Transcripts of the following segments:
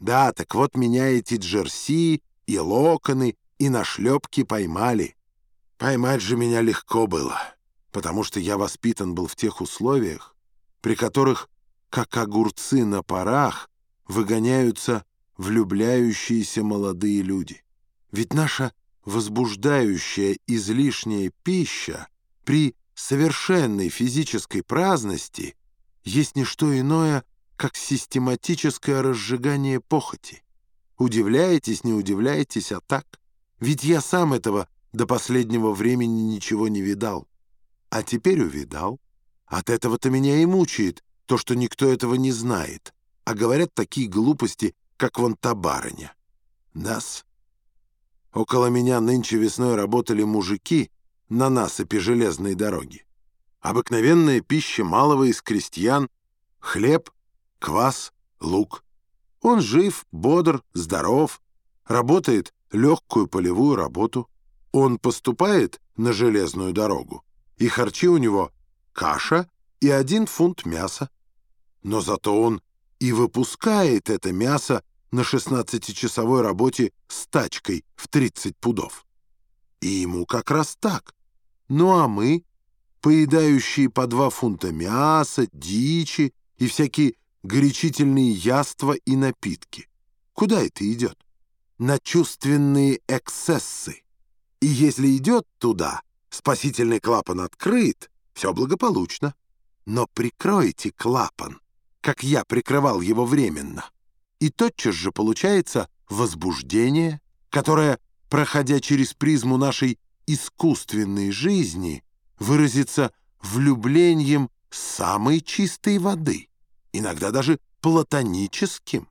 Да, так вот меня эти джерси и локоны и нашлепки поймали. Поймать же меня легко было, потому что я воспитан был в тех условиях, при которых, как огурцы на парах, выгоняются влюбляющиеся молодые люди. Ведь наша возбуждающая излишняя пища при совершенной физической праздности есть не что иное, как систематическое разжигание похоти. Удивляетесь, не удивляетесь, а так? Ведь я сам этого до последнего времени ничего не видал. А теперь увидал. От этого-то меня и мучает то, что никто этого не знает. А говорят такие глупости, как вон та барыня. Нас. Около меня нынче весной работали мужики на насыпи железной дороги. Обыкновенная пища малого из крестьян — хлеб, квас, лук. Он жив, бодр, здоров, работает легкую полевую работу. Он поступает на железную дорогу, и харчи у него каша и один фунт мяса. Но зато он и выпускает это мясо на 16-часовой работе с тачкой в 30 пудов. И ему как раз так. Ну а мы, поедающие по два фунта мяса, дичи и всякие горячительные яства и напитки. Куда это идет? На чувственные эксцессы. И если идет туда, спасительный клапан открыт, все благополучно. Но прикройте клапан, как я прикрывал его временно. И тотчас же получается возбуждение, которое, проходя через призму нашей искусственной жизни, выразится влюблением самой чистой воды иногда даже платоническим.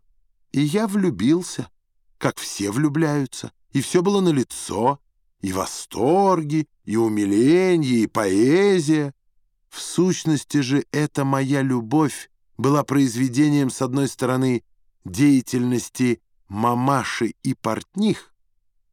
И я влюбился, как все влюбляются, и все было налицо, и восторги, и умиление, и поэзия. В сущности же эта моя любовь была произведением, с одной стороны, деятельности мамаши и портних,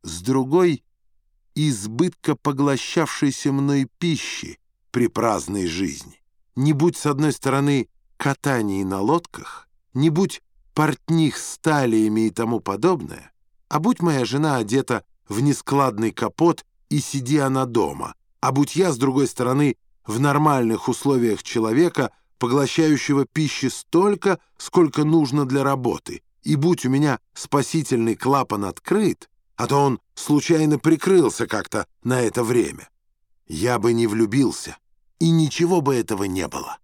с другой — избытка поглощавшейся мной пищи при праздной жизни. Не будь, с одной стороны, катании на лодках, не будь портних сталиями и тому подобное, а будь моя жена одета в нескладный капот и сиди она дома, а будь я, с другой стороны, в нормальных условиях человека, поглощающего пищи столько, сколько нужно для работы, и будь у меня спасительный клапан открыт, а то он случайно прикрылся как-то на это время, я бы не влюбился, и ничего бы этого не было.